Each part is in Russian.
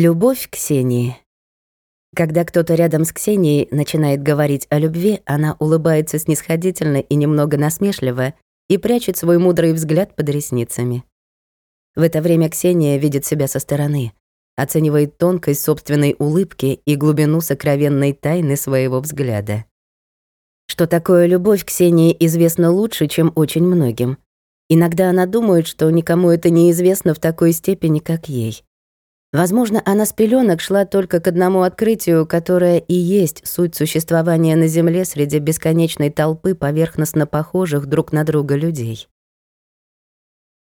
Любовь Ксении. Когда кто-то рядом с Ксенией начинает говорить о любви, она улыбается снисходительно и немного насмешливо и прячет свой мудрый взгляд под ресницами. В это время Ксения видит себя со стороны, оценивает тонкость собственной улыбки и глубину сокровенной тайны своего взгляда. Что такое любовь Ксении известно лучше, чем очень многим. Иногда она думает, что никому это не известно в такой степени, как ей. Возможно, она с пеленок шла только к одному открытию, которое и есть суть существования на Земле среди бесконечной толпы поверхностно похожих друг на друга людей.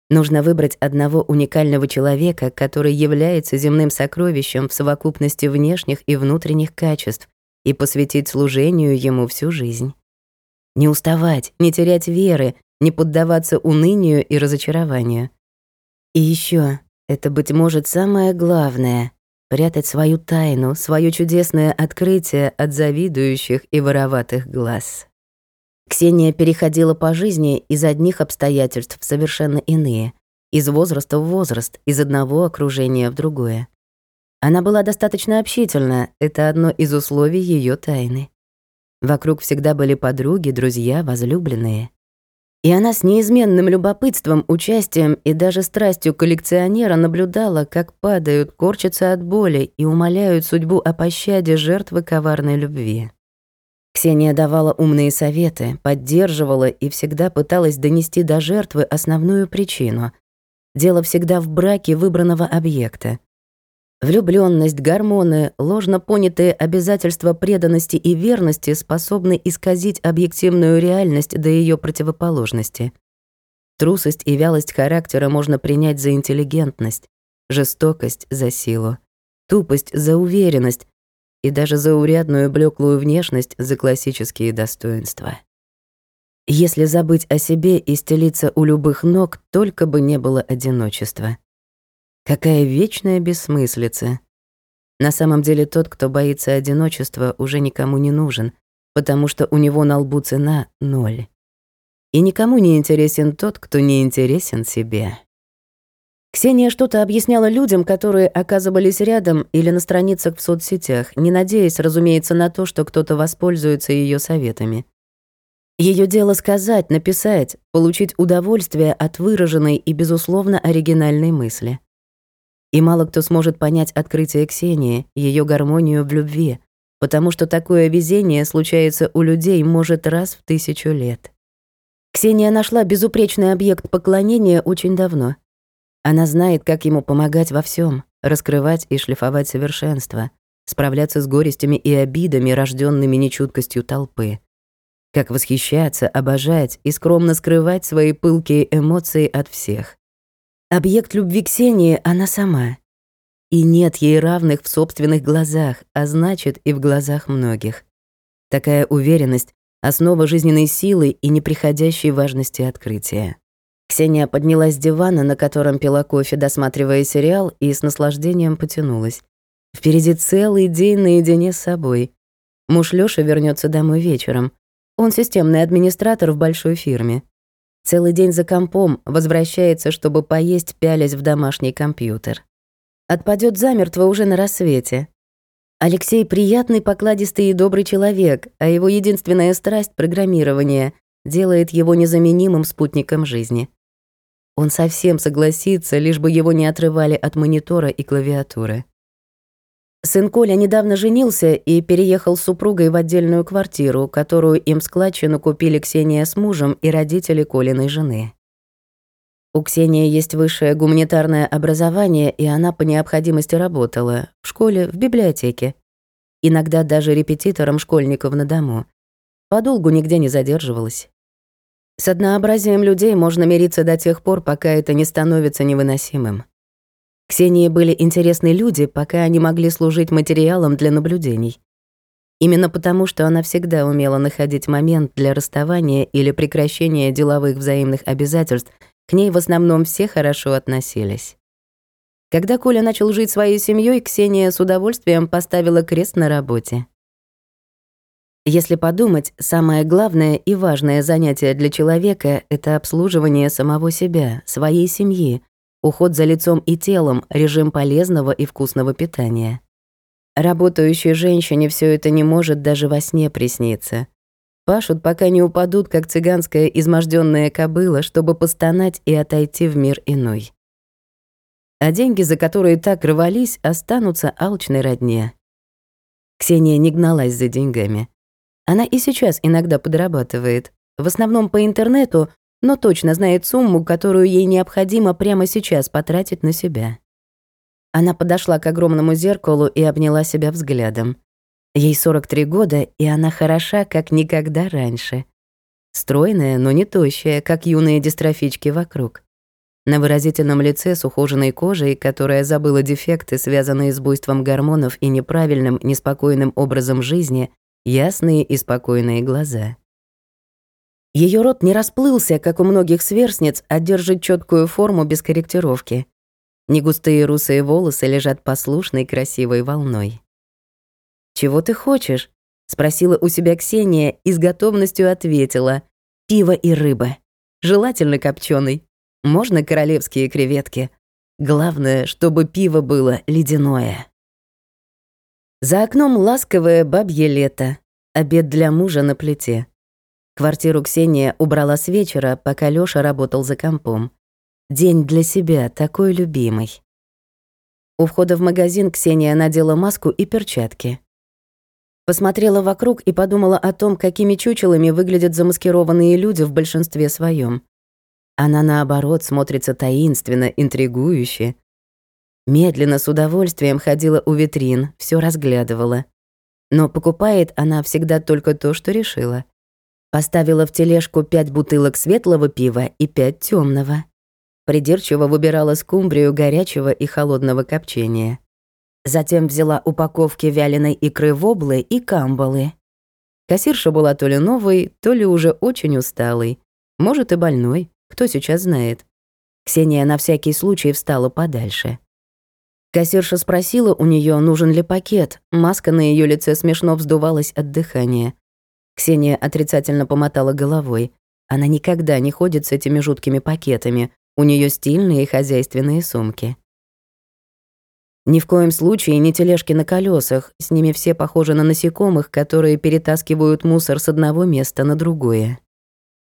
Нужно выбрать одного уникального человека, который является земным сокровищем в совокупности внешних и внутренних качеств, и посвятить служению ему всю жизнь. Не уставать, не терять веры, не поддаваться унынию и разочарованию. И еще это, быть может, самое главное — прятать свою тайну, свое чудесное открытие от завидующих и вороватых глаз. Ксения переходила по жизни из одних обстоятельств в совершенно иные, из возраста в возраст, из одного окружения в другое. Она была достаточно общительна, это одно из условий ее тайны. Вокруг всегда были подруги, друзья, возлюбленные. И она с неизменным любопытством, участием и даже страстью коллекционера наблюдала, как падают, корчатся от боли и умоляют судьбу о пощаде жертвы коварной любви. Ксения давала умные советы, поддерживала и всегда пыталась донести до жертвы основную причину. Дело всегда в браке выбранного объекта. Влюблённость, гормоны, ложно понятые обязательства преданности и верности способны исказить объективную реальность до её противоположности. Трусость и вялость характера можно принять за интеллигентность, жестокость — за силу, тупость — за уверенность и даже за урядную блеклую внешность за классические достоинства. Если забыть о себе и стелиться у любых ног, только бы не было одиночества. Какая вечная бессмыслица. На самом деле тот, кто боится одиночества, уже никому не нужен, потому что у него на лбу цена — ноль. И никому не интересен тот, кто не интересен себе. Ксения что-то объясняла людям, которые оказывались рядом или на страницах в соцсетях, не надеясь, разумеется, на то, что кто-то воспользуется ее советами. Ее дело сказать, написать, получить удовольствие от выраженной и, безусловно, оригинальной мысли. И мало кто сможет понять открытие Ксении, ее гармонию в любви, потому что такое везение случается у людей, может, раз в тысячу лет. Ксения нашла безупречный объект поклонения очень давно. Она знает, как ему помогать во всем, раскрывать и шлифовать совершенство, справляться с горестями и обидами, рожденными нечуткостью толпы. Как восхищаться, обожать и скромно скрывать свои пылкие эмоции от всех. Объект любви Ксении — она сама. И нет ей равных в собственных глазах, а значит и в глазах многих. Такая уверенность — основа жизненной силы и неприходящей важности открытия. Ксения поднялась с дивана, на котором пила кофе, досматривая сериал, и с наслаждением потянулась. Впереди целый день наедине с собой. Муж Лёша вернется домой вечером. Он системный администратор в большой фирме. Целый день за компом, возвращается, чтобы поесть, пялясь в домашний компьютер. Отпадет замертво уже на рассвете. Алексей приятный, покладистый и добрый человек, а его единственная страсть — программирование — делает его незаменимым спутником жизни. Он совсем согласится, лишь бы его не отрывали от монитора и клавиатуры. Сын Коля недавно женился и переехал с супругой в отдельную квартиру, которую им складчину купили Ксения с мужем и родители Колиной жены. У Ксении есть высшее гуманитарное образование, и она по необходимости работала в школе, в библиотеке. Иногда даже репетитором школьников на дому. Подолгу нигде не задерживалась. С однообразием людей можно мириться до тех пор, пока это не становится невыносимым. Ксении были интересны люди, пока они могли служить материалом для наблюдений. Именно потому, что она всегда умела находить момент для расставания или прекращения деловых взаимных обязательств, к ней в основном все хорошо относились. Когда Коля начал жить своей семьей, Ксения с удовольствием поставила крест на работе. Если подумать, самое главное и важное занятие для человека — это обслуживание самого себя, своей семьи, уход за лицом и телом, режим полезного и вкусного питания. Работающей женщине все это не может даже во сне присниться. Пашут, пока не упадут, как цыганская изможденная кобыла, чтобы постонать и отойти в мир иной. А деньги, за которые так рвались, останутся алчной родне. Ксения не гналась за деньгами. Она и сейчас иногда подрабатывает, в основном по интернету, но точно знает сумму, которую ей необходимо прямо сейчас потратить на себя. Она подошла к огромному зеркалу и обняла себя взглядом. Ей 43 года, и она хороша, как никогда раньше. Стройная, но не тощая, как юные дистрофички вокруг. На выразительном лице с ухоженной кожей, которая забыла дефекты, связанные с буйством гормонов и неправильным, неспокойным образом жизни, ясные и спокойные глаза. Ее рот не расплылся, как у многих сверстниц, а держит четкую форму без корректировки. Негустые русые волосы лежат послушной красивой волной. «Чего ты хочешь?» — спросила у себя Ксения и с готовностью ответила. «Пиво и рыба. Желательно копченый. Можно королевские креветки. Главное, чтобы пиво было ледяное». За окном ласковое бабье лето. Обед для мужа на плите. Квартиру Ксения убрала с вечера, пока Лёша работал за компом. День для себя, такой любимый. У входа в магазин Ксения надела маску и перчатки. Посмотрела вокруг и подумала о том, какими чучелами выглядят замаскированные люди в большинстве своем. Она, наоборот, смотрится таинственно, интригующе. Медленно, с удовольствием ходила у витрин, все разглядывала. Но покупает она всегда только то, что решила. Поставила в тележку пять бутылок светлого пива и пять темного. Придирчиво выбирала скумбрию горячего и холодного копчения. Затем взяла упаковки вяленой икры воблы и камбалы. Кассирша была то ли новой, то ли уже очень усталой. Может, и больной, кто сейчас знает. Ксения на всякий случай встала подальше. Кассирша спросила у нее, нужен ли пакет. Маска на ее лице смешно вздувалась от дыхания. Ксения отрицательно помотала головой. Она никогда не ходит с этими жуткими пакетами. У нее стильные хозяйственные сумки. Ни в коем случае не тележки на колесах, с ними все похожи на насекомых, которые перетаскивают мусор с одного места на другое.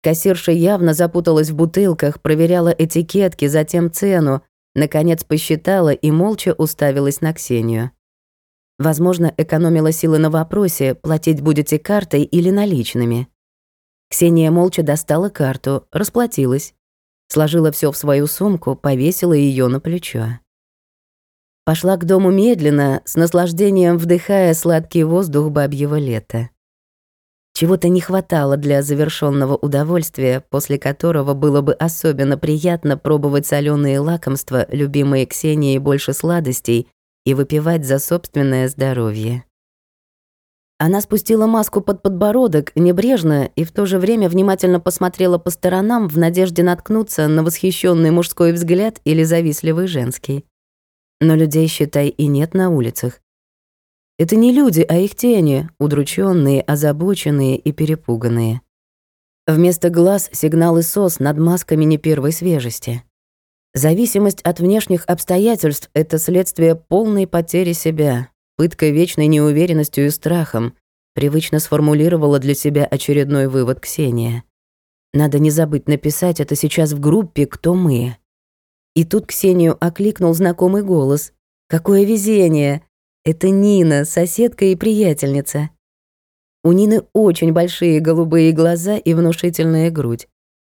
Кассирша явно запуталась в бутылках, проверяла этикетки, затем цену, наконец посчитала и молча уставилась на Ксению. Возможно, экономила силы на вопросе, платить будете картой или наличными. Ксения молча достала карту, расплатилась, сложила все в свою сумку, повесила ее на плечо. Пошла к дому медленно, с наслаждением вдыхая сладкий воздух бабьего лета. Чего-то не хватало для завершенного удовольствия, после которого было бы особенно приятно пробовать соленые лакомства, любимые Ксенией больше сладостей, и выпивать за собственное здоровье. Она спустила маску под подбородок, небрежно, и в то же время внимательно посмотрела по сторонам в надежде наткнуться на восхищенный мужской взгляд или завистливый женский. Но людей, считай, и нет на улицах. Это не люди, а их тени, удрученные, озабоченные и перепуганные. Вместо глаз сигналы СОС над масками не первой свежести. Зависимость от внешних обстоятельств — это следствие полной потери себя, пытка вечной неуверенностью и страхом, привычно сформулировала для себя очередной вывод Ксения. Надо не забыть написать это сейчас в группе «Кто мы?». И тут Ксению окликнул знакомый голос. «Какое везение! Это Нина, соседка и приятельница». У Нины очень большие голубые глаза и внушительная грудь.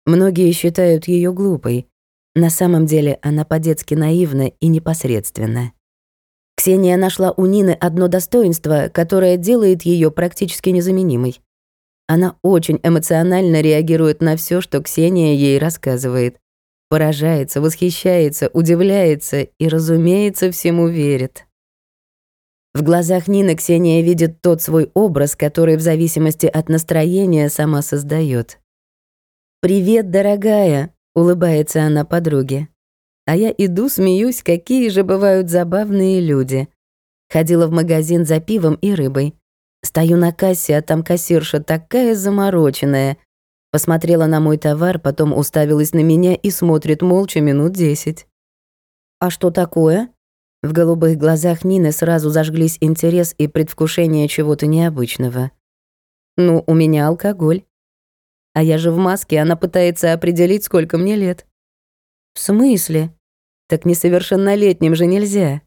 Многие считают ее глупой. На самом деле она по-детски наивна и непосредственна. Ксения нашла у Нины одно достоинство, которое делает ее практически незаменимой. Она очень эмоционально реагирует на все, что Ксения ей рассказывает поражается, восхищается, удивляется и, разумеется, всему верит. В глазах Нины Ксения видит тот свой образ, который в зависимости от настроения сама создает. «Привет, дорогая!» — улыбается она подруге. А я иду, смеюсь, какие же бывают забавные люди. Ходила в магазин за пивом и рыбой. Стою на кассе, а там кассирша такая замороченная, Посмотрела на мой товар, потом уставилась на меня и смотрит молча минут десять. «А что такое?» В голубых глазах Нины сразу зажглись интерес и предвкушение чего-то необычного. «Ну, у меня алкоголь. А я же в маске, она пытается определить, сколько мне лет». «В смысле? Так несовершеннолетним же нельзя».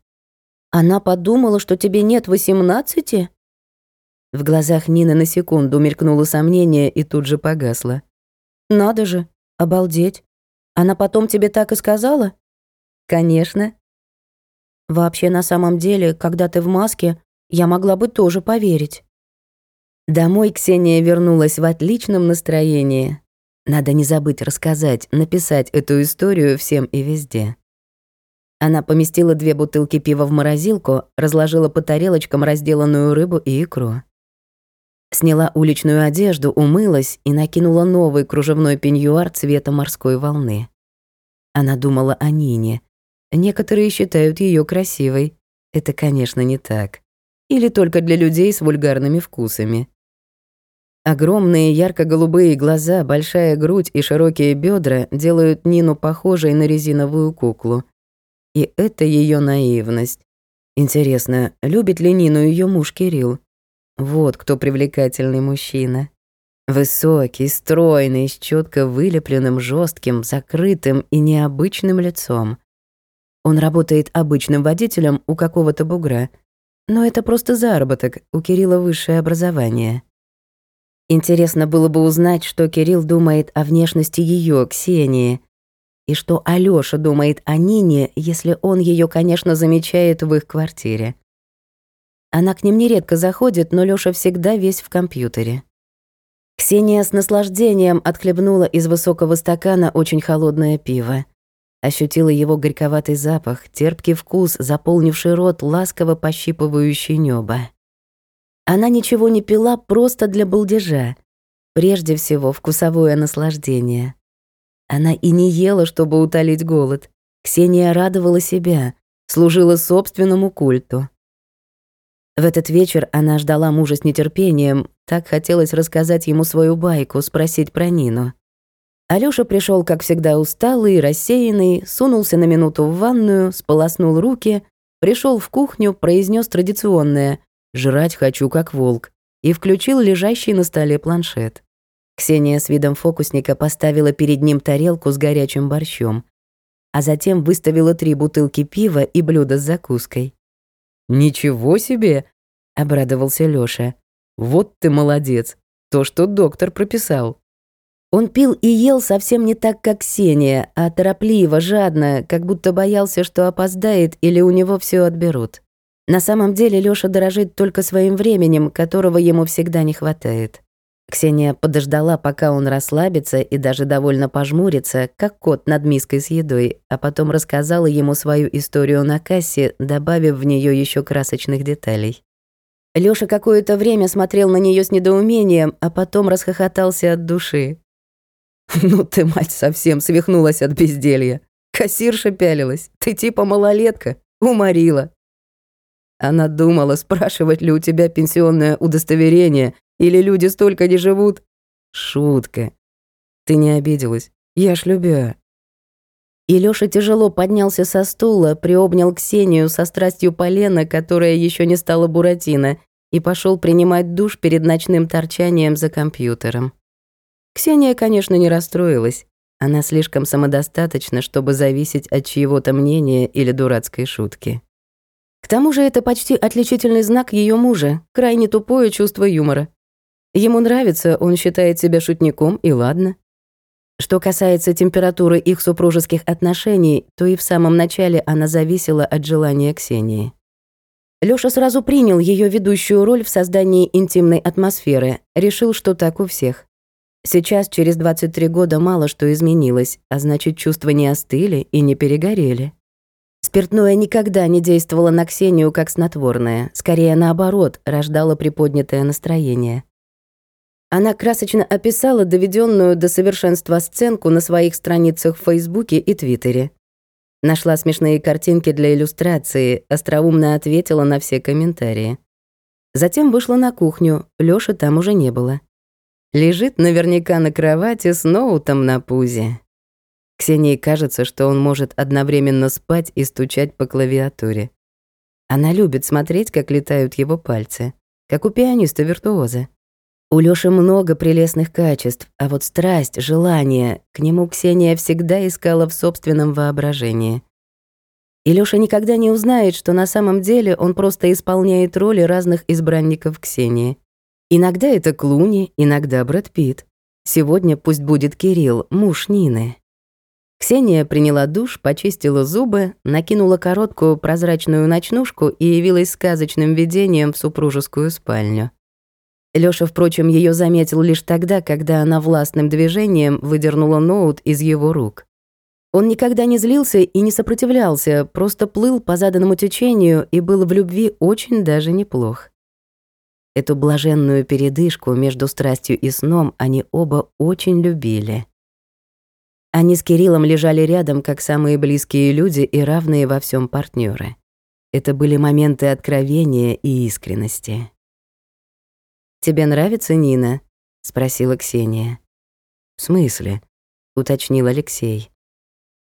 «Она подумала, что тебе нет восемнадцати?» В глазах Нины на секунду мелькнуло сомнение и тут же погасло. «Надо же, обалдеть. Она потом тебе так и сказала?» «Конечно». «Вообще, на самом деле, когда ты в маске, я могла бы тоже поверить». Домой Ксения вернулась в отличном настроении. Надо не забыть рассказать, написать эту историю всем и везде. Она поместила две бутылки пива в морозилку, разложила по тарелочкам разделанную рыбу и икру. Сняла уличную одежду, умылась и накинула новый кружевной пеньюар цвета морской волны. Она думала о Нине. Некоторые считают ее красивой. Это, конечно, не так. Или только для людей с вульгарными вкусами. Огромные ярко-голубые глаза, большая грудь и широкие бедра делают Нину похожей на резиновую куклу. И это ее наивность. Интересно, любит ли Нину ее муж Кирилл? Вот кто привлекательный мужчина. Высокий, стройный, с четко вылепленным, жестким, закрытым и необычным лицом. Он работает обычным водителем у какого-то бугра, но это просто заработок, у Кирилла высшее образование. Интересно было бы узнать, что Кирилл думает о внешности ее, Ксении, и что Алёша думает о Нине, если он ее, конечно, замечает в их квартире. Она к ним нередко заходит, но Лёша всегда весь в компьютере. Ксения с наслаждением отхлебнула из высокого стакана очень холодное пиво. Ощутила его горьковатый запах, терпкий вкус, заполнивший рот, ласково пощипывающий небо. Она ничего не пила просто для балдежа. Прежде всего, вкусовое наслаждение. Она и не ела, чтобы утолить голод. Ксения радовала себя, служила собственному культу. В этот вечер она ждала мужа с нетерпением, так хотелось рассказать ему свою байку, спросить про Нину. Алёша пришел, как всегда, усталый, рассеянный, сунулся на минуту в ванную, сполоснул руки, пришел в кухню, произнес традиционное «жрать хочу, как волк» и включил лежащий на столе планшет. Ксения с видом фокусника поставила перед ним тарелку с горячим борщом, а затем выставила три бутылки пива и блюдо с закуской. «Ничего себе!» — обрадовался Лёша. «Вот ты молодец! То, что доктор прописал». Он пил и ел совсем не так, как Ксения, а торопливо, жадно, как будто боялся, что опоздает или у него все отберут. На самом деле Лёша дорожит только своим временем, которого ему всегда не хватает. Ксения подождала, пока он расслабится и даже довольно пожмурится, как кот над миской с едой, а потом рассказала ему свою историю на кассе, добавив в нее еще красочных деталей. Лёша какое-то время смотрел на нее с недоумением, а потом расхохотался от души. «Ну ты, мать, совсем свихнулась от безделья. Кассирша пялилась. Ты типа малолетка. Уморила». Она думала, спрашивать ли у тебя пенсионное удостоверение, или люди столько не живут? Шутка. Ты не обиделась. Я ж любя. И Лёша тяжело поднялся со стула, приобнял Ксению со страстью полена, которая еще не стала Буратино, и пошел принимать душ перед ночным торчанием за компьютером. Ксения, конечно, не расстроилась. Она слишком самодостаточна, чтобы зависеть от чьего-то мнения или дурацкой шутки. Тому же это почти отличительный знак ее мужа, крайне тупое чувство юмора. Ему нравится, он считает себя шутником, и ладно. Что касается температуры их супружеских отношений, то и в самом начале она зависела от желания Ксении. Лёша сразу принял ее ведущую роль в создании интимной атмосферы, решил, что так у всех. Сейчас, через 23 года, мало что изменилось, а значит, чувства не остыли и не перегорели. Спиртное никогда не действовало на Ксению как снотворное, скорее наоборот, рождало приподнятое настроение. Она красочно описала доведенную до совершенства сценку на своих страницах в Фейсбуке и Твиттере. Нашла смешные картинки для иллюстрации, остроумно ответила на все комментарии. Затем вышла на кухню, Лёши там уже не было. Лежит наверняка на кровати с ноутом на пузе. Ксении кажется, что он может одновременно спать и стучать по клавиатуре. Она любит смотреть, как летают его пальцы, как у пианиста-виртуоза. У Лёши много прелестных качеств, а вот страсть, желание к нему Ксения всегда искала в собственном воображении. И Лёша никогда не узнает, что на самом деле он просто исполняет роли разных избранников Ксении. Иногда это Клуни, иногда Брэд Питт. Сегодня пусть будет Кирилл, муж Нины. Ксения приняла душ, почистила зубы, накинула короткую прозрачную ночнушку и явилась сказочным видением в супружескую спальню. Лёша, впрочем, её заметил лишь тогда, когда она властным движением выдернула ноут из его рук. Он никогда не злился и не сопротивлялся, просто плыл по заданному течению и был в любви очень даже неплох. Эту блаженную передышку между страстью и сном они оба очень любили. Они с Кириллом лежали рядом, как самые близкие люди и равные во всем партнеры. Это были моменты откровения и искренности. «Тебе нравится Нина?» — спросила Ксения. «В смысле?» — уточнил Алексей.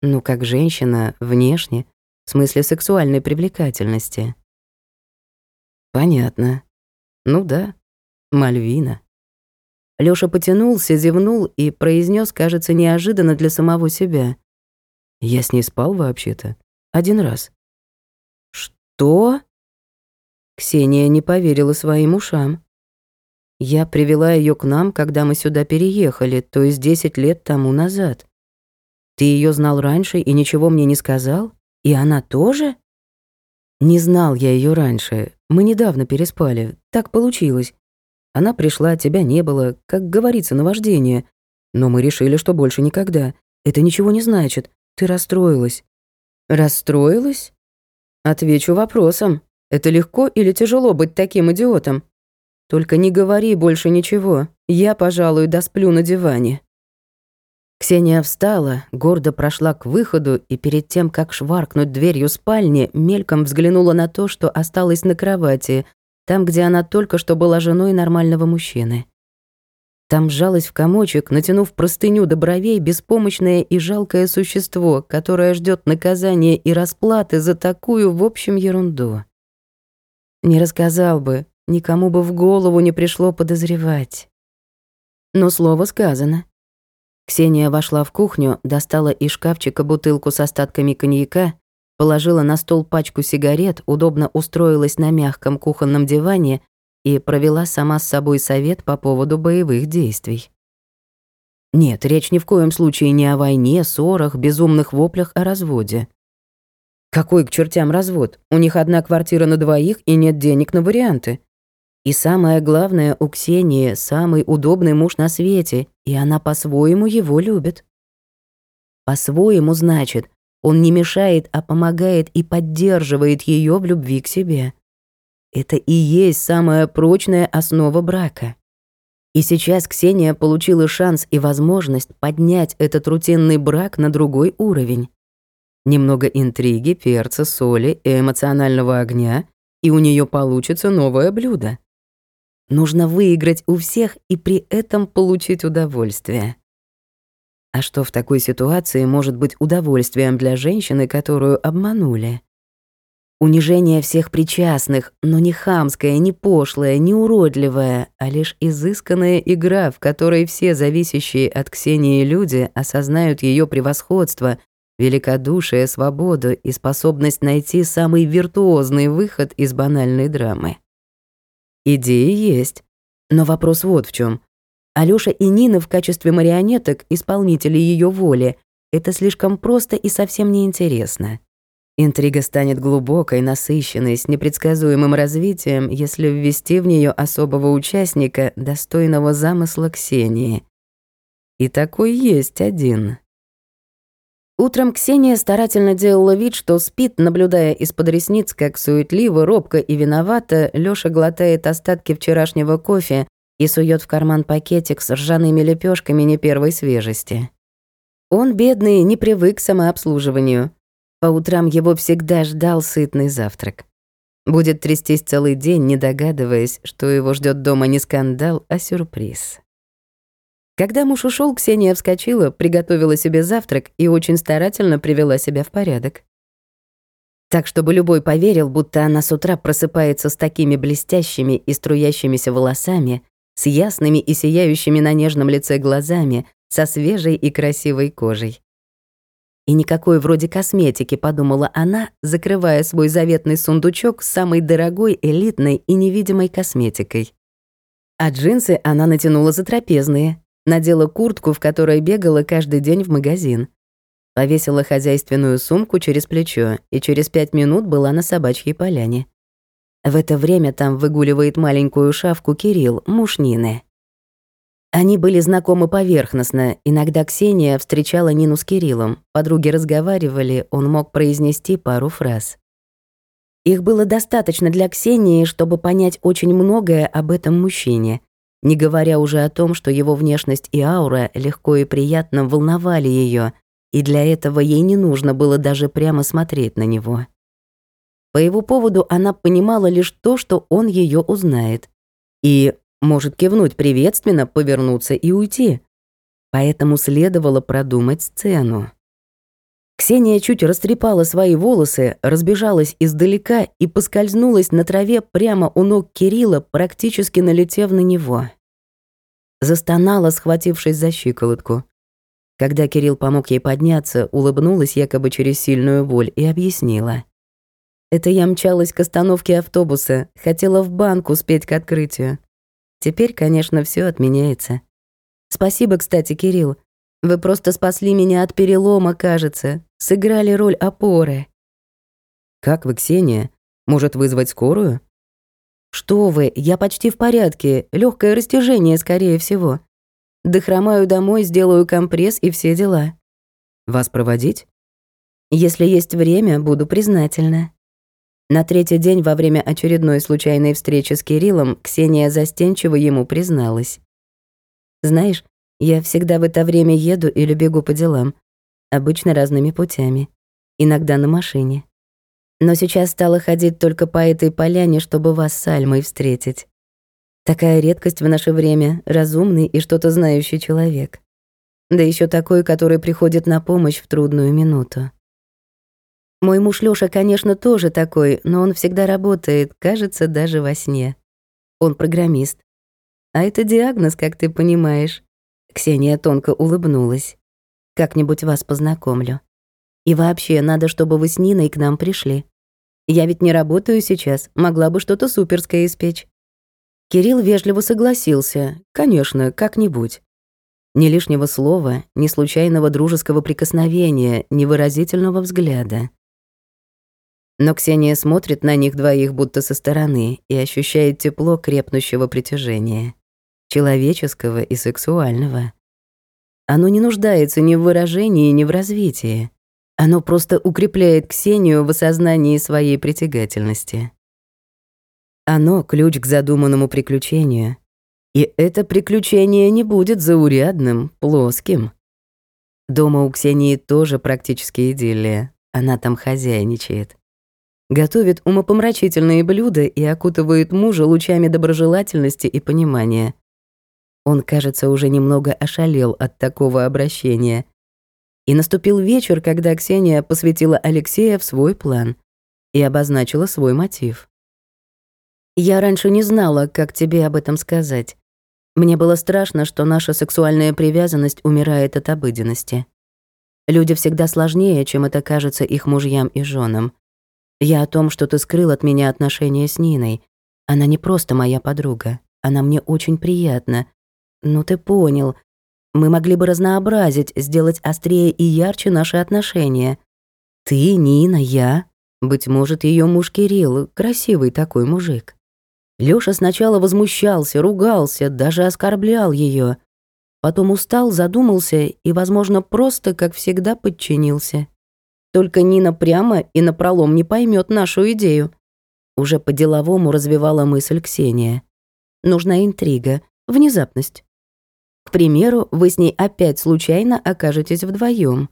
«Ну, как женщина, внешне, в смысле сексуальной привлекательности». «Понятно. Ну да, Мальвина». Лёша потянулся, зевнул и произнес, кажется, неожиданно для самого себя. «Я с ней спал вообще-то. Один раз». «Что?» Ксения не поверила своим ушам. «Я привела её к нам, когда мы сюда переехали, то есть 10 лет тому назад. Ты её знал раньше и ничего мне не сказал? И она тоже?» «Не знал я её раньше. Мы недавно переспали. Так получилось. Она пришла, тебя не было, как говорится, наваждение. Но мы решили, что больше никогда. Это ничего не значит. Ты расстроилась». «Расстроилась?» Отвечу вопросом. Это легко или тяжело быть таким идиотом? Только не говори больше ничего. Я, пожалуй, досплю на диване. Ксения встала, гордо прошла к выходу и перед тем, как шваркнуть дверью спальни, мельком взглянула на то, что осталось на кровати, там, где она только что была женой нормального мужчины. Там сжалось в комочек, натянув простыню до бровей, беспомощное и жалкое существо, которое ждет наказания и расплаты за такую, в общем, ерунду. Не рассказал бы, никому бы в голову не пришло подозревать. Но слово сказано. Ксения вошла в кухню, достала из шкафчика бутылку с остатками коньяка положила на стол пачку сигарет, удобно устроилась на мягком кухонном диване и провела сама с собой совет по поводу боевых действий. Нет, речь ни в коем случае не о войне, ссорах, безумных воплях о разводе. Какой к чертям развод? У них одна квартира на двоих и нет денег на варианты. И самое главное, у Ксении самый удобный муж на свете, и она по-своему его любит. По-своему, значит, он не мешает, а помогает и поддерживает ее в любви к себе. Это и есть самая прочная основа брака. И сейчас Ксения получила шанс и возможность поднять этот рутинный брак на другой уровень. Немного интриги, перца, соли и эмоционального огня, и у нее получится новое блюдо. Нужно выиграть у всех и при этом получить удовольствие. А что в такой ситуации может быть удовольствием для женщины, которую обманули? Унижение всех причастных, но не хамское, не пошлое, не уродливое, а лишь изысканная игра, в которой все зависящие от Ксении люди осознают ее превосходство, великодушие, свободу и способность найти самый виртуозный выход из банальной драмы. Идеи есть, но вопрос вот в чем: Алёша и Нина в качестве марионеток, исполнителей её воли, это слишком просто и совсем неинтересно. Интрига станет глубокой, насыщенной, с непредсказуемым развитием, если ввести в неё особого участника, достойного замысла Ксении. И такой есть один. Утром Ксения старательно делала вид, что спит, наблюдая из-под ресниц, как суетливо, робко и виновато Лёша глотает остатки вчерашнего кофе, и сует в карман пакетик с ржаными лепешками не первой свежести. Он, бедный, не привык к самообслуживанию. По утрам его всегда ждал сытный завтрак. Будет трястись целый день, не догадываясь, что его ждет дома не скандал, а сюрприз. Когда муж ушел, Ксения вскочила, приготовила себе завтрак и очень старательно привела себя в порядок. Так, чтобы любой поверил, будто она с утра просыпается с такими блестящими и струящимися волосами, с ясными и сияющими на нежном лице глазами, со свежей и красивой кожей. И никакой вроде косметики, подумала она, закрывая свой заветный сундучок с самой дорогой, элитной и невидимой косметикой. А джинсы она натянула за трапезные, надела куртку, в которой бегала каждый день в магазин. Повесила хозяйственную сумку через плечо и через пять минут была на собачьей поляне. В это время там выгуливает маленькую шавку Кирилл, муж Нины. Они были знакомы поверхностно. Иногда Ксения встречала Нину с Кириллом. Подруги разговаривали, он мог произнести пару фраз. Их было достаточно для Ксении, чтобы понять очень многое об этом мужчине — не говоря уже о том, что его внешность и аура легко и приятно волновали ее, и для этого ей не нужно было даже прямо смотреть на него. По его поводу она понимала лишь то, что он ее узнает. И может кивнуть приветственно, повернуться и уйти. Поэтому следовало продумать сцену. Ксения чуть растрепала свои волосы, разбежалась издалека и поскользнулась на траве прямо у ног Кирилла, практически налетев на него. Застонала, схватившись за щиколотку. Когда Кирилл помог ей подняться, улыбнулась якобы через сильную боль и объяснила. «Это я мчалась к остановке автобуса, хотела в банк успеть к открытию. Теперь, конечно, все отменяется. Спасибо, кстати, Кирилл. Вы просто спасли меня от перелома, кажется. Сыграли роль опоры. Как вы, Ксения? Может вызвать скорую? Что вы, я почти в порядке. Легкое растяжение, скорее всего. Дохромаю домой, сделаю компресс и все дела. Вас проводить? Если есть время, буду признательна. На третий день во время очередной случайной встречи с Кириллом Ксения застенчиво ему призналась. Знаешь, я всегда в это время еду или бегу по делам. Обычно разными путями. Иногда на машине. Но сейчас стала ходить только по этой поляне, чтобы вас с Альмой встретить. Такая редкость в наше время, разумный и что-то знающий человек. Да еще такой, который приходит на помощь в трудную минуту. Мой муж Лёша, конечно, тоже такой, но он всегда работает, кажется, даже во сне. Он программист. А это диагноз, как ты понимаешь. Ксения тонко улыбнулась. «Как-нибудь вас познакомлю. И вообще, надо, чтобы вы с Ниной к нам пришли. Я ведь не работаю сейчас, могла бы что-то суперское испечь». Кирилл вежливо согласился. «Конечно, как-нибудь». Ни лишнего слова, ни случайного дружеского прикосновения, ни выразительного взгляда. Но Ксения смотрит на них двоих будто со стороны и ощущает тепло крепнущего притяжения человеческого и сексуального. Оно не нуждается ни в выражении, ни в развитии. Оно просто укрепляет Ксению в осознании своей притягательности. Оно — ключ к задуманному приключению. И это приключение не будет заурядным, плоским. Дома у Ксении тоже практически идиллия. Она там хозяйничает. Готовит умопомрачительные блюда и окутывает мужа лучами доброжелательности и понимания. Он, кажется, уже немного ошалел от такого обращения. И наступил вечер, когда Ксения посвятила Алексея в свой план и обозначила свой мотив. «Я раньше не знала, как тебе об этом сказать. Мне было страшно, что наша сексуальная привязанность умирает от обыденности. Люди всегда сложнее, чем это кажется их мужьям и женам. Я о том, что ты скрыл от меня отношения с Ниной. Она не просто моя подруга. Она мне очень приятна, «Ну ты понял. Мы могли бы разнообразить, сделать острее и ярче наши отношения. Ты, Нина, я. Быть может, ее муж Кирилл, красивый такой мужик». Лёша сначала возмущался, ругался, даже оскорблял ее. Потом устал, задумался и, возможно, просто, как всегда, подчинился. Только Нина прямо и напролом не поймет нашу идею. Уже по-деловому развивала мысль Ксения. Нужна интрига, внезапность. К примеру, вы с ней опять случайно окажетесь вдвоем.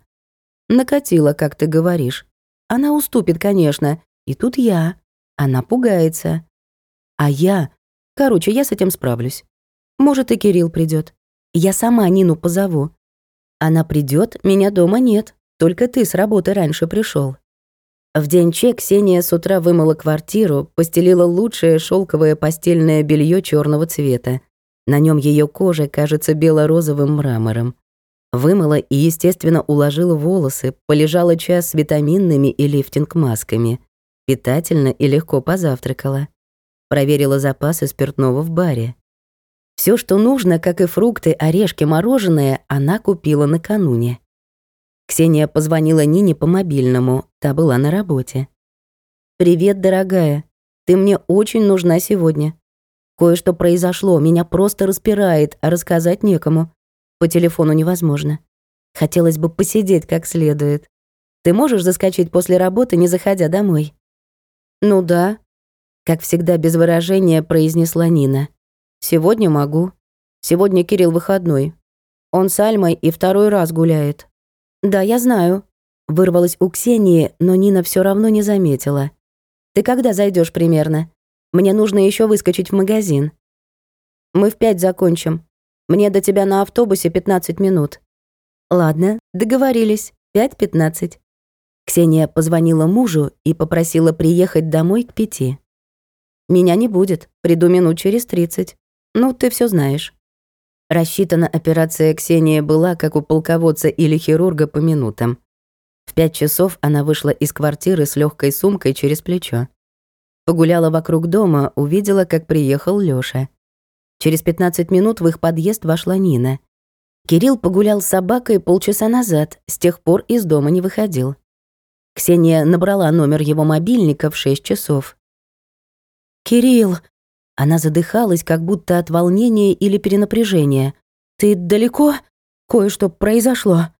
Накатила, как ты говоришь. Она уступит, конечно. И тут я. Она пугается. А я... Короче, я с этим справлюсь. Может, и Кирилл придет. Я сама Нину позову. Она придет, меня дома нет. Только ты с работы раньше пришел. В день Че Ксения с утра вымыла квартиру, постелила лучшее шелковое постельное белье черного цвета. На нем ее кожа кажется бело-розовым мрамором. Вымыла и, естественно, уложила волосы, полежала час с витаминными и лифтинг-масками. Питательно и легко позавтракала. Проверила запасы спиртного в баре. Все, что нужно, как и фрукты, орешки, мороженое, она купила накануне. Ксения позвонила Нине по мобильному, та была на работе. «Привет, дорогая. Ты мне очень нужна сегодня. Кое-что произошло, меня просто распирает, а рассказать некому. По телефону невозможно. Хотелось бы посидеть как следует. Ты можешь заскочить после работы, не заходя домой?» «Ну да», — как всегда без выражения произнесла Нина. «Сегодня могу. Сегодня Кирилл выходной. Он с Альмой и второй раз гуляет. «Да, я знаю», — вырвалась у Ксении, но Нина все равно не заметила. «Ты когда зайдешь примерно? Мне нужно еще выскочить в магазин». «Мы в пять закончим. Мне до тебя на автобусе 15 минут». «Ладно, договорились. Пять-пятнадцать». Ксения позвонила мужу и попросила приехать домой к пяти. «Меня не будет, приду минут через тридцать. Ну, ты все знаешь». Рассчитана операция Ксения была, как у полководца или хирурга, по минутам. В пять часов она вышла из квартиры с легкой сумкой через плечо. Погуляла вокруг дома, увидела, как приехал Лёша. Через 15 минут в их подъезд вошла Нина. Кирилл погулял с собакой полчаса назад, с тех пор из дома не выходил. Ксения набрала номер его мобильника в 6 часов. «Кирилл!» Она задыхалась, как будто от волнения или перенапряжения. «Ты далеко? Кое-что произошло».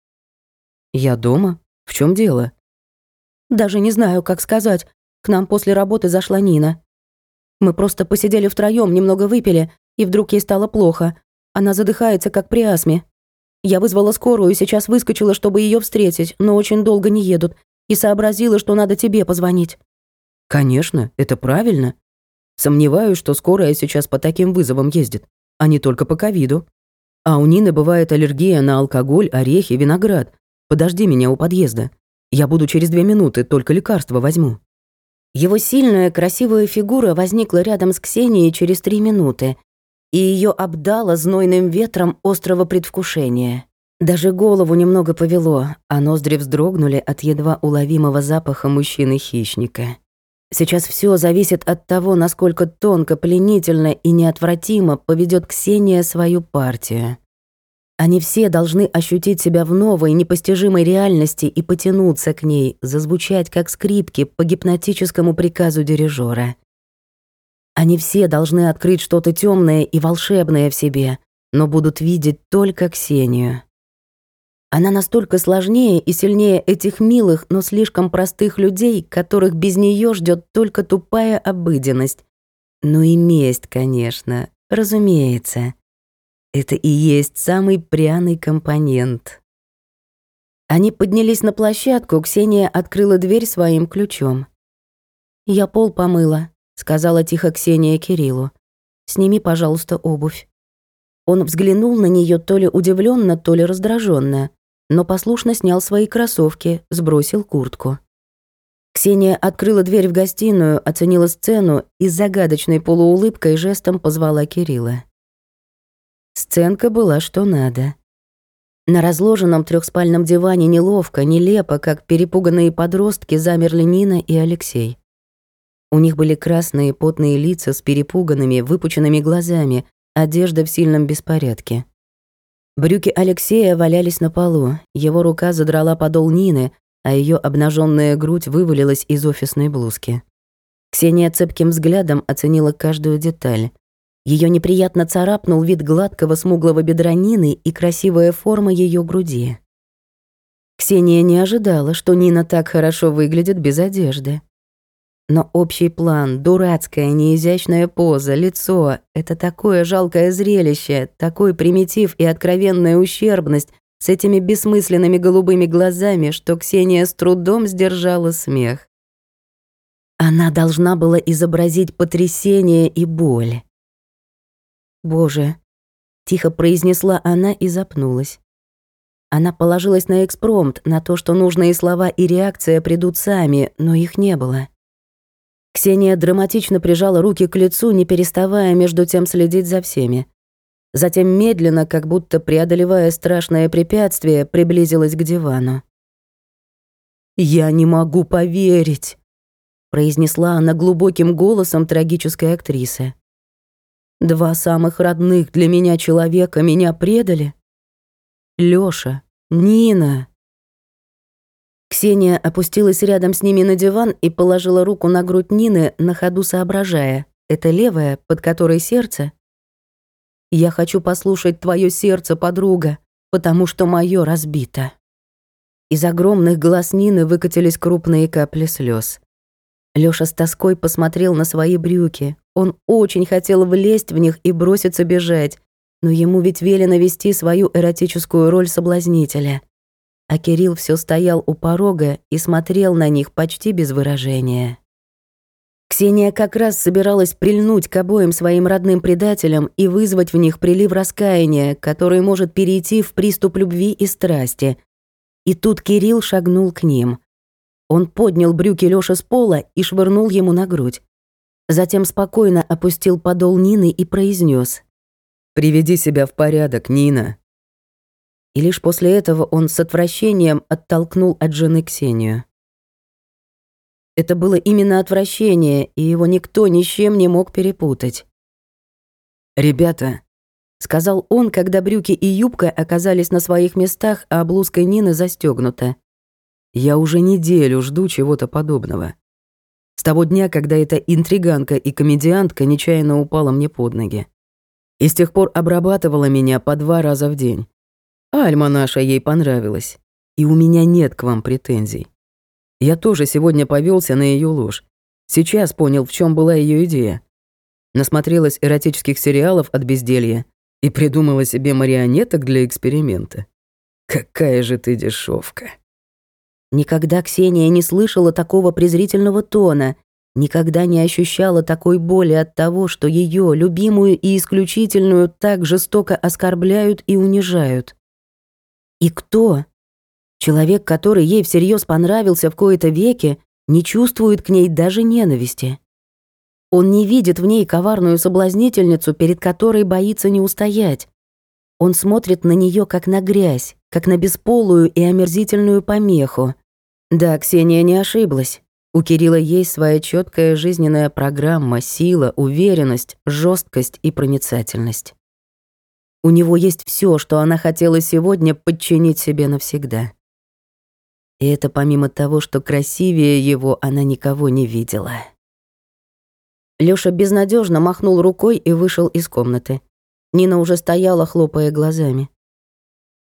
«Я дома. В чем дело?» «Даже не знаю, как сказать. К нам после работы зашла Нина. Мы просто посидели втроем, немного выпили, и вдруг ей стало плохо. Она задыхается, как при астме. Я вызвала скорую сейчас выскочила, чтобы ее встретить, но очень долго не едут, и сообразила, что надо тебе позвонить». «Конечно, это правильно. Сомневаюсь, что скорая сейчас по таким вызовам ездит, а не только по ковиду. А у Нины бывает аллергия на алкоголь, орехи, виноград. Подожди меня у подъезда. Я буду через две минуты, только лекарство возьму». Его сильная, красивая фигура возникла рядом с Ксенией через три минуты, и ее обдало знойным ветром острого предвкушения. Даже голову немного повело, а ноздри вздрогнули от едва уловимого запаха мужчины-хищника. Сейчас все зависит от того, насколько тонко, пленительно и неотвратимо поведет Ксения свою партию. Они все должны ощутить себя в новой, непостижимой реальности и потянуться к ней, зазвучать как скрипки по гипнотическому приказу дирижера. Они все должны открыть что-то темное и волшебное в себе, но будут видеть только Ксению. Она настолько сложнее и сильнее этих милых, но слишком простых людей, которых без нее ждет только тупая обыденность. Ну и месть, конечно, разумеется. Это и есть самый пряный компонент. Они поднялись на площадку, Ксения открыла дверь своим ключом. «Я пол помыла», — сказала тихо Ксения Кириллу. «Сними, пожалуйста, обувь». Он взглянул на нее то ли удивленно, то ли раздраженно но послушно снял свои кроссовки, сбросил куртку. Ксения открыла дверь в гостиную, оценила сцену и с загадочной полуулыбкой жестом позвала Кирилла. Сценка была что надо. На разложенном трехспальном диване неловко, нелепо, как перепуганные подростки, замерли Нина и Алексей. У них были красные потные лица с перепуганными, выпученными глазами, одежда в сильном беспорядке. Брюки Алексея валялись на полу, его рука задрала подол Нины, а ее обнаженная грудь вывалилась из офисной блузки. Ксения цепким взглядом оценила каждую деталь. Ее неприятно царапнул вид гладкого смуглого бедра Нины и красивая форма ее груди. Ксения не ожидала, что Нина так хорошо выглядит без одежды. Но общий план, дурацкая, неизящная поза, лицо — это такое жалкое зрелище, такой примитив и откровенная ущербность с этими бессмысленными голубыми глазами, что Ксения с трудом сдержала смех. Она должна была изобразить потрясение и боль. Боже, Тихо произнесла она и запнулась. Она положилась на экспромт, на то, что нужные слова и реакция придут сами, но их не было. Ксения драматично прижала руки к лицу, не переставая между тем следить за всеми. Затем медленно, как будто преодолевая страшное препятствие, приблизилась к дивану. «Я не могу поверить», — произнесла она глубоким голосом трагической актрисы. «Два самых родных для меня человека меня предали? Лёша, Нина». Ксения опустилась рядом с ними на диван и положила руку на грудь Нины, на ходу соображая. Это левая, под которой сердце? «Я хочу послушать твое сердце, подруга, потому что мое разбито». Из огромных глаз Нины выкатились крупные капли слез. Лёша с тоской посмотрел на свои брюки. Он очень хотел влезть в них и броситься бежать, но ему ведь велено вести свою эротическую роль соблазнителя. А Кирилл все стоял у порога и смотрел на них почти без выражения. Ксения как раз собиралась прильнуть к обоим своим родным предателям и вызвать в них прилив раскаяния, который может перейти в приступ любви и страсти, и тут Кирилл шагнул к ним. Он поднял брюки Лёши с пола и швырнул ему на грудь. Затем спокойно опустил подол Нины и произнес: «Приведи себя в порядок, Нина». И лишь после этого он с отвращением оттолкнул от жены Ксению. Это было именно отвращение, и его никто ни с чем не мог перепутать. «Ребята, сказал он, когда брюки и юбка оказались на своих местах, а блузка Нины застегнута. Я уже неделю жду чего-то подобного. С того дня, когда эта интриганка и комедиантка нечаянно упала мне под ноги. И с тех пор обрабатывала меня по два раза в день. Альма наша ей понравилась. И у меня нет к вам претензий. Я тоже сегодня повелся на ее ложь. Сейчас понял, в чем была ее идея. Насмотрелась эротических сериалов от безделья и придумала себе марионеток для эксперимента. Какая же ты дешевка. Никогда Ксения не слышала такого презрительного тона, никогда не ощущала такой боли от того, что ее, любимую и исключительную, так жестоко оскорбляют и унижают. И кто? Человек, который ей всерьез понравился в кои-то веке, не чувствует к ней даже ненависти. Он не видит в ней коварную соблазнительницу, перед которой боится не устоять. Он смотрит на нее как на грязь, как на бесполую и омерзительную помеху. Да, Ксения не ошиблась. У Кирилла есть своя четкая жизненная программа, сила, уверенность, жесткость и проницательность. У него есть все, что она хотела сегодня подчинить себе навсегда. И это помимо того, что красивее его она никого не видела. Лёша безнадежно махнул рукой и вышел из комнаты. Нина уже стояла, хлопая глазами.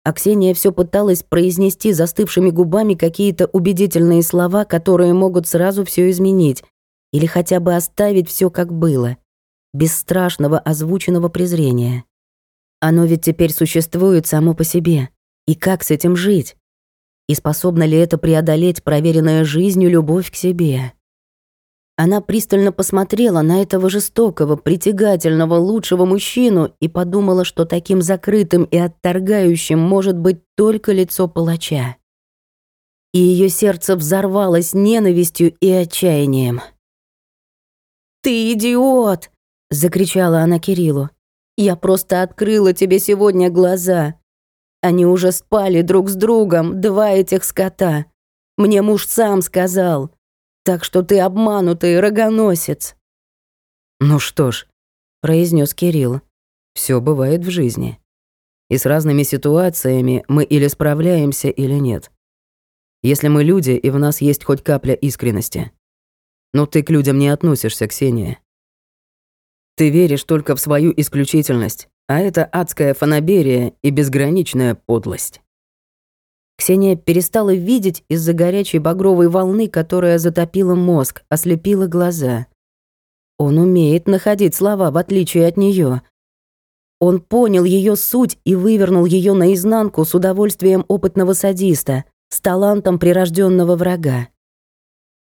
А Ксения все пыталась произнести застывшими губами какие-то убедительные слова, которые могут сразу все изменить, или хотя бы оставить все как было, без страшного озвученного презрения. Оно ведь теперь существует само по себе. И как с этим жить? И способна ли это преодолеть проверенная жизнью любовь к себе? Она пристально посмотрела на этого жестокого, притягательного, лучшего мужчину и подумала, что таким закрытым и отторгающим может быть только лицо палача. И ее сердце взорвалось ненавистью и отчаянием. «Ты идиот!» — закричала она Кириллу. «Я просто открыла тебе сегодня глаза. Они уже спали друг с другом, два этих скота. Мне муж сам сказал. Так что ты обманутый рогоносец». «Ну что ж», — произнес Кирилл, — «все бывает в жизни. И с разными ситуациями мы или справляемся, или нет. Если мы люди, и в нас есть хоть капля искренности. Но ты к людям не относишься, Ксения. Ты веришь только в свою исключительность, а это адская фанаберия и безграничная подлость. Ксения перестала видеть из-за горячей багровой волны, которая затопила мозг, ослепила глаза. Он умеет находить слова, в отличие от нее. Он понял ее суть и вывернул ее наизнанку с удовольствием опытного садиста, с талантом прирожденного врага.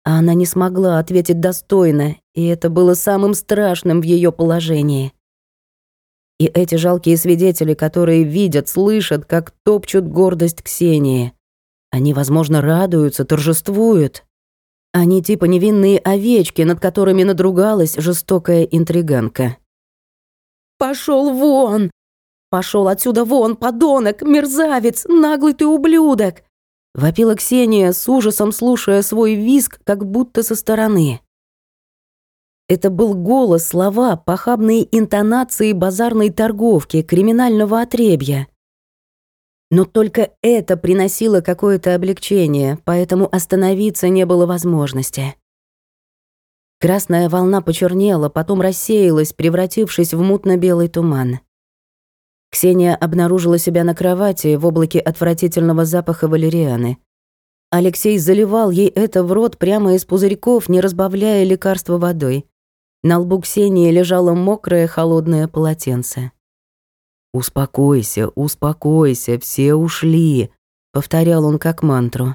А она не смогла ответить достойно, и это было самым страшным в ее положении. И эти жалкие свидетели, которые видят, слышат, как топчут гордость Ксении. Они, возможно, радуются, торжествуют. Они типа невинные овечки, над которыми надругалась жестокая интриганка. «Пошел вон! Пошел отсюда вон, подонок, мерзавец, наглый ты ублюдок!» Вопила Ксения с ужасом, слушая свой визг, как будто со стороны. Это был голос, слова, похабные интонации базарной торговки, криминального отребья. Но только это приносило какое-то облегчение, поэтому остановиться не было возможности. Красная волна почернела, потом рассеялась, превратившись в мутно-белый туман. Ксения обнаружила себя на кровати в облаке отвратительного запаха валерианы. Алексей заливал ей это в рот прямо из пузырьков, не разбавляя лекарство водой. На лбу Ксении лежало мокрое холодное полотенце. «Успокойся, успокойся, все ушли», — повторял он как мантру.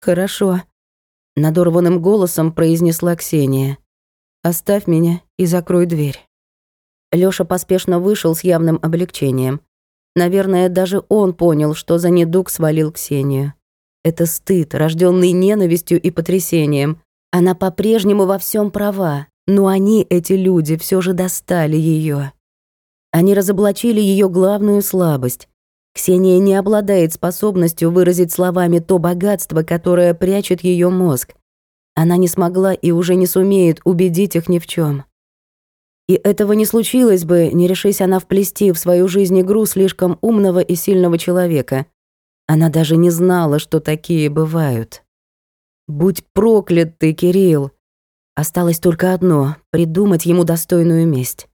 «Хорошо», — надорванным голосом произнесла Ксения. «Оставь меня и закрой дверь». Лёша поспешно вышел с явным облегчением. Наверное, даже он понял, что за недуг свалил Ксению. Это стыд, рожденный ненавистью и потрясением. Она по-прежнему во всем права, но они, эти люди, все же достали ее. Они разоблачили ее главную слабость. Ксения не обладает способностью выразить словами то богатство, которое прячет ее мозг. Она не смогла и уже не сумеет убедить их ни в чем. И этого не случилось бы, не решись она вплести в свою жизнь игру слишком умного и сильного человека. Она даже не знала, что такие бывают. «Будь проклят ты, Кирилл!» Осталось только одно — придумать ему достойную месть.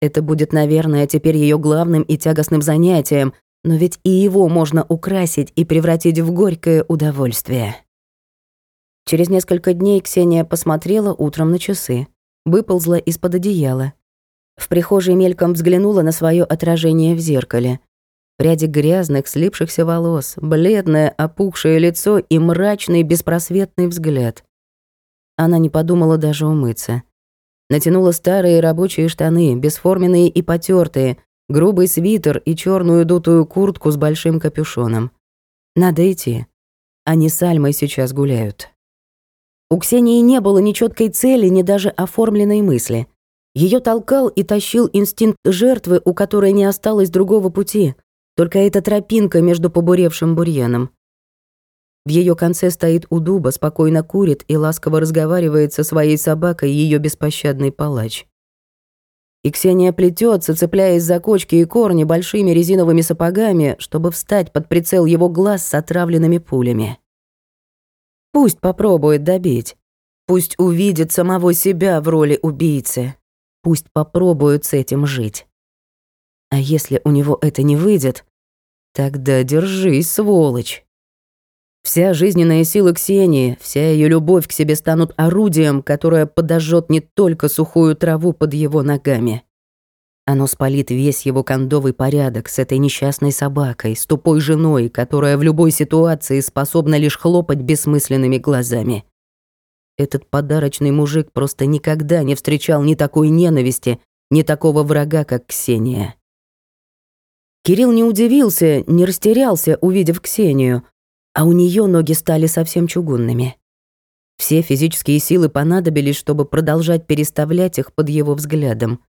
Это будет, наверное, теперь ее главным и тягостным занятием, но ведь и его можно украсить и превратить в горькое удовольствие. Через несколько дней Ксения посмотрела утром на часы, выползла из-под одеяла. В прихожей мельком взглянула на свое отражение в зеркале. Пряди грязных, слипшихся волос, бледное, опухшее лицо и мрачный, беспросветный взгляд. Она не подумала даже умыться. Натянула старые рабочие штаны, бесформенные и потертые, грубый свитер и черную дутую куртку с большим капюшоном. Надо идти. Они с Альмой сейчас гуляют. У Ксении не было ни четкой цели, ни даже оформленной мысли. Ее толкал и тащил инстинкт жертвы, у которой не осталось другого пути, только эта тропинка между побуревшим бурьяном. В ее конце стоит у дуба, спокойно курит и ласково разговаривает со своей собакой ее беспощадный палач. И Ксения плетется, цепляясь за кочки и корни большими резиновыми сапогами, чтобы встать под прицел его глаз с отравленными пулями. Пусть попробует добить. Пусть увидит самого себя в роли убийцы. Пусть попробует с этим жить. А если у него это не выйдет, тогда держись, сволочь. Вся жизненная сила Ксении, вся ее любовь к себе станут орудием, которое подожжет не только сухую траву под его ногами. Оно спалит весь его кондовый порядок с этой несчастной собакой, с тупой женой, которая в любой ситуации способна лишь хлопать бессмысленными глазами. Этот подарочный мужик просто никогда не встречал ни такой ненависти, ни такого врага, как Ксения. Кирилл не удивился, не растерялся, увидев Ксению, а у нее ноги стали совсем чугунными. Все физические силы понадобились, чтобы продолжать переставлять их под его взглядом.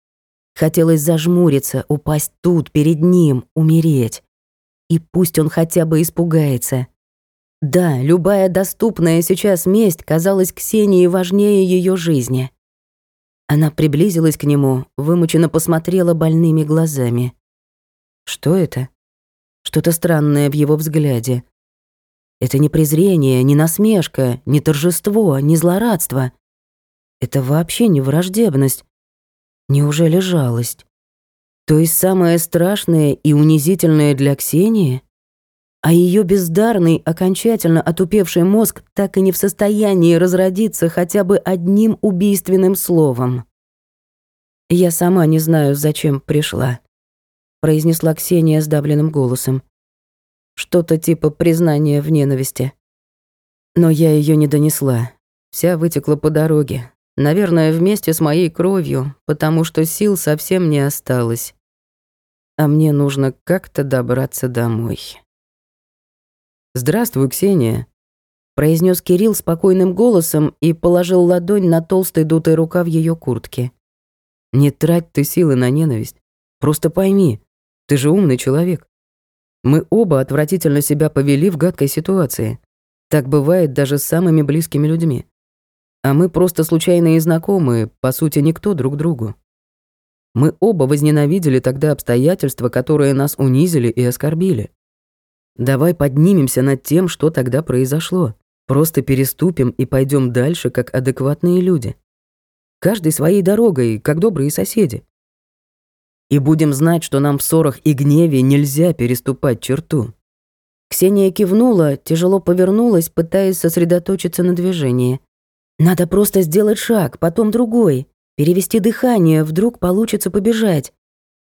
Хотелось зажмуриться, упасть тут, перед ним, умереть. И пусть он хотя бы испугается. Да, любая доступная сейчас месть казалась Ксении важнее ее жизни. Она приблизилась к нему, вымученно посмотрела больными глазами. Что это? Что-то странное в его взгляде. Это не презрение, не насмешка, не торжество, не злорадство. Это вообще не враждебность. Неужели жалость? То есть самое страшное и унизительное для Ксении? А ее бездарный, окончательно отупевший мозг так и не в состоянии разродиться хотя бы одним убийственным словом. «Я сама не знаю, зачем пришла», — произнесла Ксения сдавленным голосом. Что-то типа признания в ненависти. Но я ее не донесла. Вся вытекла по дороге. Наверное, вместе с моей кровью, потому что сил совсем не осталось. а мне нужно как-то добраться домой. «Здравствуй, Ксения», — произнес Кирилл спокойным голосом и положил ладонь на толстый дутый рукав ее куртки. «Не трать ты силы на ненависть. Просто пойми, ты же умный человек. Мы оба отвратительно себя повели в гадкой ситуации. Так бывает даже с самыми близкими людьми. А мы просто случайные знакомые, по сути, никто друг другу. Мы оба возненавидели тогда обстоятельства, которые нас унизили и оскорбили. Давай поднимемся над тем, что тогда произошло. Просто переступим и пойдем дальше, как адекватные люди. Каждый своей дорогой, как добрые соседи. И будем знать, что нам в ссорах и гневе нельзя переступать черту. Ксения кивнула, тяжело повернулась, пытаясь сосредоточиться на движении. Надо просто сделать шаг, потом другой. Перевести дыхание, вдруг получится побежать.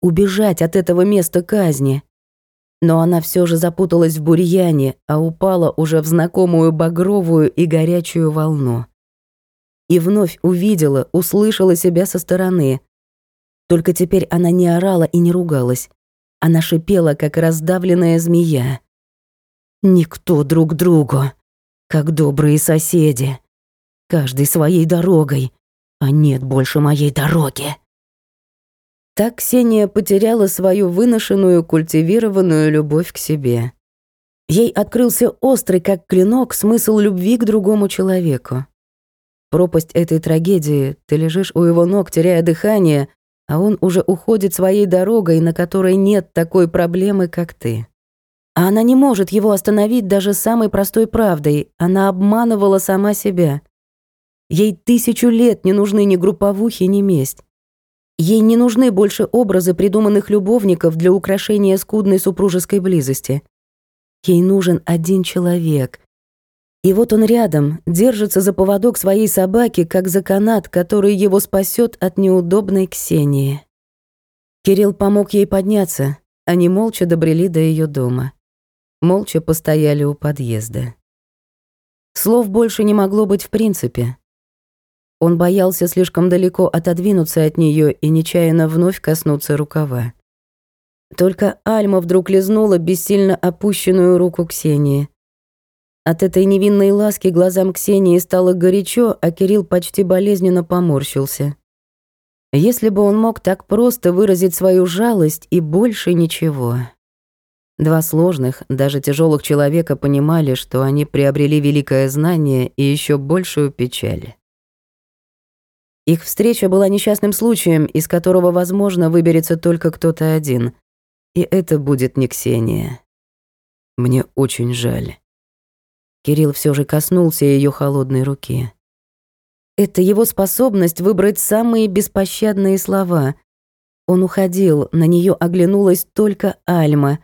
Убежать от этого места казни. Но она все же запуталась в бурьяне, а упала уже в знакомую багровую и горячую волну. И вновь увидела, услышала себя со стороны. Только теперь она не орала и не ругалась. Она шипела, как раздавленная змея. «Никто друг другу, как добрые соседи. Каждый своей дорогой, а нет больше моей дороги». Так Ксения потеряла свою выношенную, культивированную любовь к себе. Ей открылся острый, как клинок, смысл любви к другому человеку. Пропасть этой трагедии, ты лежишь у его ног, теряя дыхание, а он уже уходит своей дорогой, на которой нет такой проблемы, как ты. А она не может его остановить даже самой простой правдой. Она обманывала сама себя. Ей тысячу лет не нужны ни групповухи, ни месть. Ей не нужны больше образы придуманных любовников для украшения скудной супружеской близости. Ей нужен один человек. И вот он рядом, держится за поводок своей собаки, как за канат, который его спасет от неудобной Ксении. Кирилл помог ей подняться. Они молча добрели до ее дома. Молча постояли у подъезда. Слов больше не могло быть в принципе. Он боялся слишком далеко отодвинуться от нее и нечаянно вновь коснуться рукава. Только Альма вдруг лизнула бессильно опущенную руку Ксении. От этой невинной ласки глазам Ксении стало горячо, а Кирилл почти болезненно поморщился. Если бы он мог так просто выразить свою жалость и больше ничего. Два сложных, даже тяжелых человека понимали, что они приобрели великое знание и еще большую печаль. Их встреча была несчастным случаем, из которого, возможно, выберется только кто-то один. И это будет не Ксения. Мне очень жаль. Кирилл все же коснулся ее холодной руки. Это его способность выбрать самые беспощадные слова. Он уходил, на нее оглянулась только Альма.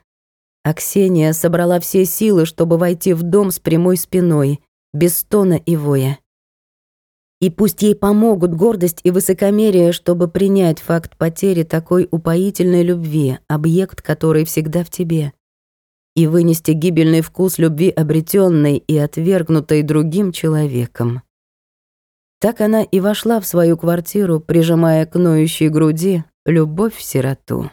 А Ксения собрала все силы, чтобы войти в дом с прямой спиной, без стона и воя. И пусть ей помогут гордость и высокомерие, чтобы принять факт потери такой упоительной любви, объект, который всегда в тебе. И вынести гибельный вкус любви обретенной и отвергнутой другим человеком. Так она и вошла в свою квартиру, прижимая к ноющей груди любовь в сироту.